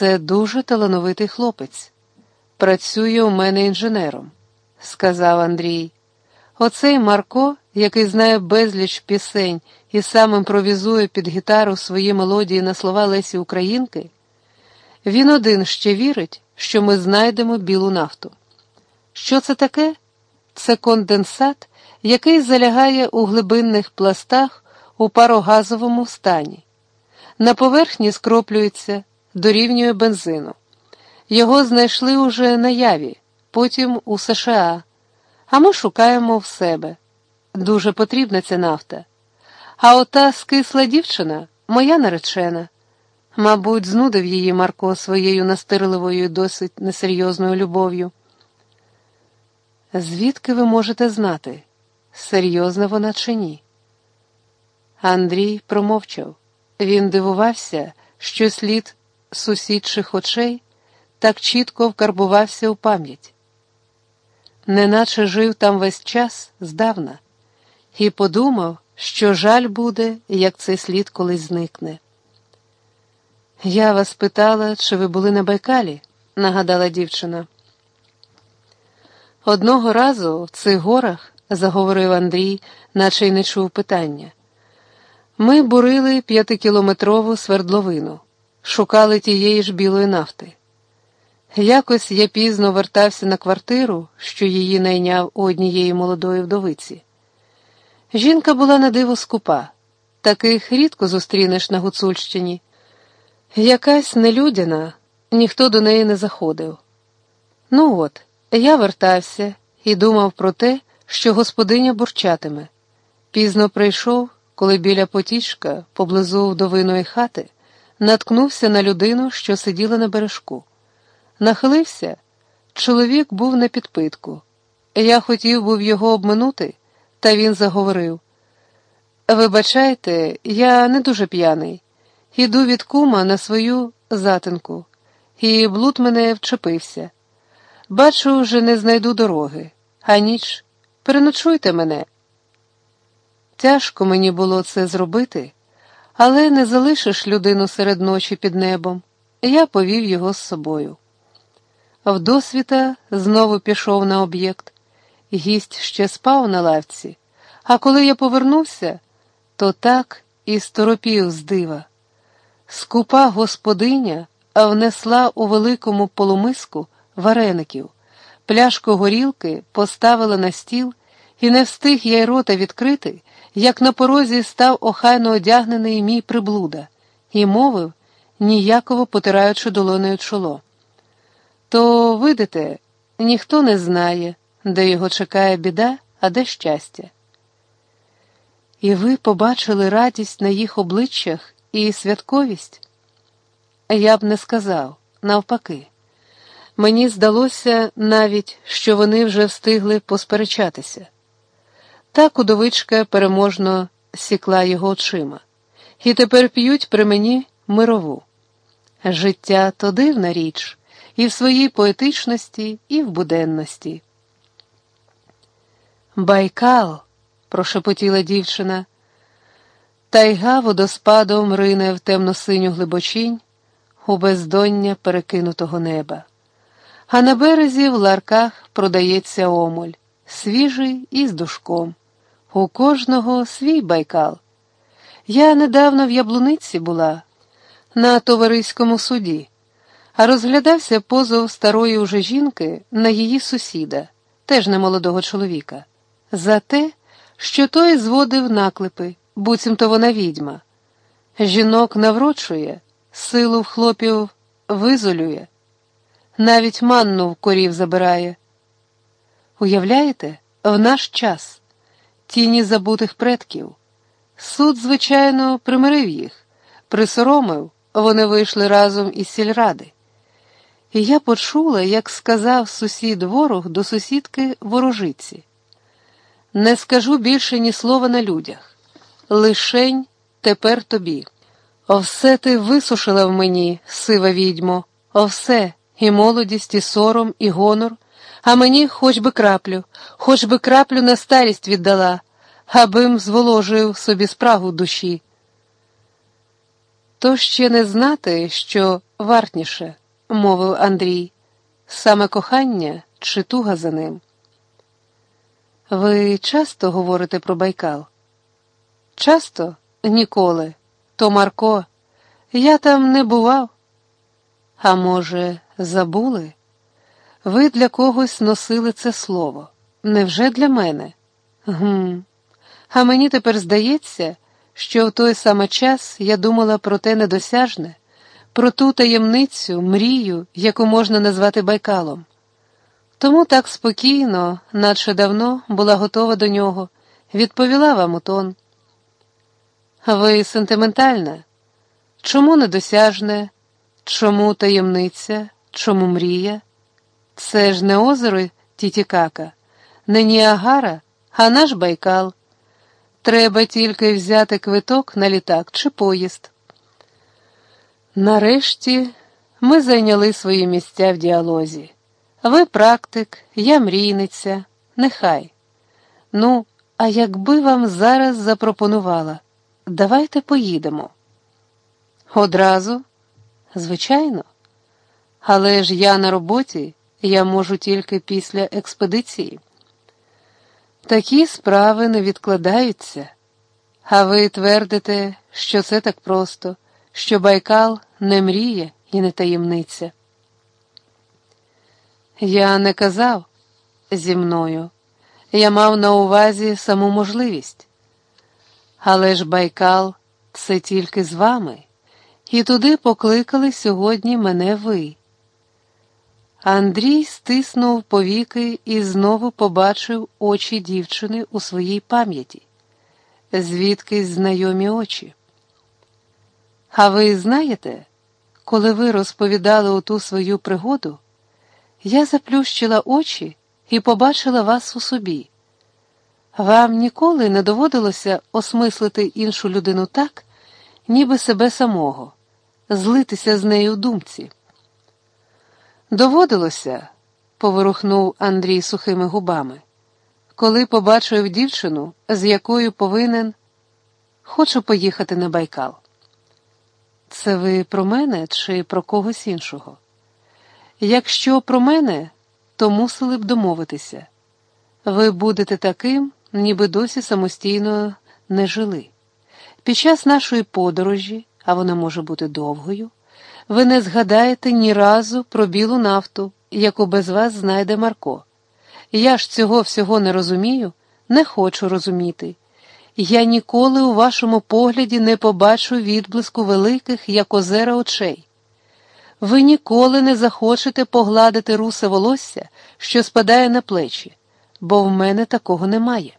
Це дуже талановитий хлопець. Працює у мене інженером, сказав Андрій. Оцей Марко, який знає безліч пісень і сам імпровізує під гітару свої мелодії на слова Лесі Українки, він один ще вірить, що ми знайдемо білу нафту. Що це таке? Це конденсат, який залягає у глибинних пластах у парогазовому стані. На поверхні скроплюється, дорівнює бензину. Його знайшли уже на яві, потім у США, а ми шукаємо в себе. Дуже потрібна ця нафта. А ота скисла дівчина моя наречена. Мабуть, знудив її Марко своєю настирливою, досить несерйозною любов'ю. Звідки ви можете знати, серйозна вона чи ні? Андрій промовчав. Він дивувався, що слід сусідчих очей так чітко вкарбувався у пам'ять, неначе жив там весь час здавна, і подумав, що жаль буде, як цей слід колись зникне. Я вас питала, чи ви були на Байкалі, нагадала дівчина. Одного разу в цих горах, заговорив Андрій, наче й не чув питання. Ми бурили п'ятикілометрову свердловину, шукали тієї ж білої нафти. Якось я пізно вертався на квартиру, що її найняв у однієї молодої вдовиці. Жінка була на диво скупа, таких рідко зустрінеш на Гуцульщині. Якась нелюдяна, ніхто до неї не заходив. Ну от, я вертався і думав про те, що господиня бурчатиме. Пізно прийшов, коли біля потічка, поблизу вдовиної хати, наткнувся на людину, що сиділа на бережку. Нахилився, чоловік був на підпитку. Я хотів був його обминути, та він заговорив: Вибачайте, я не дуже п'яний. Іду від кума на свою затинку, і блуд мене вчепився. Бачу, вже не знайду дороги, а ніч переночуйте мене. Тяжко мені було це зробити, але не залишиш людину серед ночі під небом. Я повів його з собою. Вдосвіта знову пішов на об'єкт. Гість ще спав на лавці, а коли я повернувся, то так і сторопів з дива. Скупа господиня внесла у великому полумиску вареників, пляшку горілки поставила на стіл, і не встиг я й рота відкрити, як на порозі став охайно одягнений мій приблуда, і мовив, ніяково потираючи долонею чоло. То, видите, ніхто не знає, де його чекає біда, а де щастя. І ви побачили радість на їх обличчях і святковість? Я б не сказав, навпаки. Мені здалося навіть, що вони вже встигли посперечатися. Та кудовичка переможно сікла його очима, і тепер п'ють при мені мирову. Життя то дивна річ, і в своїй поетичності, і в буденності. Байкал, прошепотіла дівчина. Тайга водоспадом рине в темно-синю глибочинь у бездоння перекинутого неба. А на березі в ларках продається омуль, свіжий і з душком. У кожного свій байкал. Я недавно в Яблуниці була на товариському суді, а розглядався позов старої уже жінки на її сусіда, теж немолодого чоловіка, за те, що той зводив наклепи буцімто вона відьма. Жінок наврочує, силу в хлопів визолює, навіть манну в корів забирає. Уявляєте, в наш час тіні забутих предків. Суд, звичайно, примирив їх, присоромив, вони вийшли разом із сільради. І я почула, як сказав сусід ворог до сусідки ворожиці. Не скажу більше ні слова на людях лишень тепер тобі. Овсе ти висушила в мені, сива відьмо, овсе, і молодість, і сором, і гонор, а мені хоч би краплю, хоч би краплю на старість віддала, абим зволожив собі спрагу душі. То ще не знати, що вартніше, мовив Андрій, саме кохання чи туга за ним. Ви часто говорите про Байкал? Часто? Ніколи. То Марко, я там не бував. А може, забули? Ви для когось носили це слово. Невже для мене? Гм. А мені тепер здається, що в той самий час я думала про те недосяжне, про ту таємницю, мрію, яку можна назвати Байкалом. Тому так спокійно, наче давно була готова до нього, відповіла вам у тон. Ви сентиментальна? Чому недосяжне? Чому таємниця? Чому мрія? Це ж не озеро Тітікака, не Ніагара, а наш Байкал. Треба тільки взяти квиток на літак чи поїзд. Нарешті ми зайняли свої місця в діалозі. Ви практик, я мрійниця, нехай. Ну, а якби вам зараз запропонувала, давайте поїдемо. Одразу, звичайно. Але ж я на роботі, я можу тільки після експедиції. Такі справи не відкладаються, а ви твердите, що це так просто, що Байкал не мріє і не таємниця. Я не казав зі мною, я мав на увазі саму можливість. Але ж Байкал це тільки з вами, і туди покликали сьогодні мене ви. Андрій стиснув повіки і знову побачив очі дівчини у своїй пам'яті, звідкись знайомі очі. А ви знаєте, коли ви розповідали оту свою пригоду, я заплющила очі і побачила вас у собі. Вам ніколи не доводилося осмислити іншу людину так, ніби себе самого, злитися з нею в думці. Доводилося, поворухнув Андрій сухими губами, коли побачив дівчину, з якою повинен хочу поїхати на Байкал. Це ви про мене чи про когось іншого? Якщо про мене, то мусили б домовитися. Ви будете таким, ніби досі самостійно не жили. Під час нашої подорожі, а вона може бути довгою ви не згадаєте ні разу про білу нафту, яку без вас знайде Марко. Я ж цього всього не розумію, не хочу розуміти. Я ніколи у вашому погляді не побачу відблиску великих, як озера очей. Ви ніколи не захочете погладити русе волосся, що спадає на плечі, бо в мене такого немає.